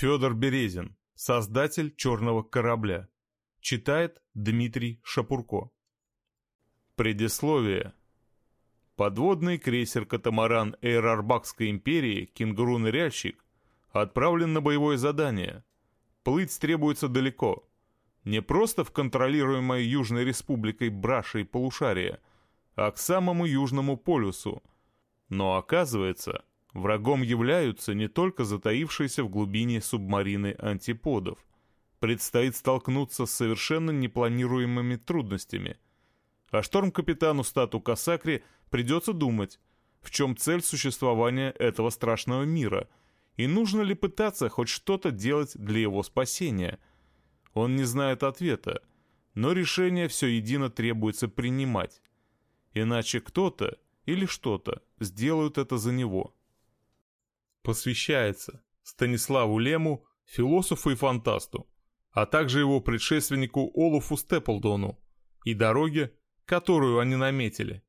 Федор Березин, создатель «Черного корабля». Читает Дмитрий Шапурко. Предисловие. Подводный крейсер-катамаран Эйрарбакской империи «Кенгуру-ныряльщик» отправлен на боевое задание. Плыть требуется далеко. Не просто в контролируемой Южной Республикой Брашей полушария, а к самому Южному полюсу. Но оказывается, врагом являются не только затаившиеся в глубине субмарины антиподов. Предстоит столкнуться с совершенно непланируемыми трудностями. А шторм-капитану Стату Касакри придется думать, в чем цель существования этого страшного мира, и нужно ли пытаться хоть что-то делать для его спасения. Он не знает ответа, но решение все едино требуется принимать. Иначе кто-то или что-то сделают это за него. Посвящается Станиславу Лему, философу и фантасту, а также его предшественнику Олафу Степлдону и дороге, которую они наметили.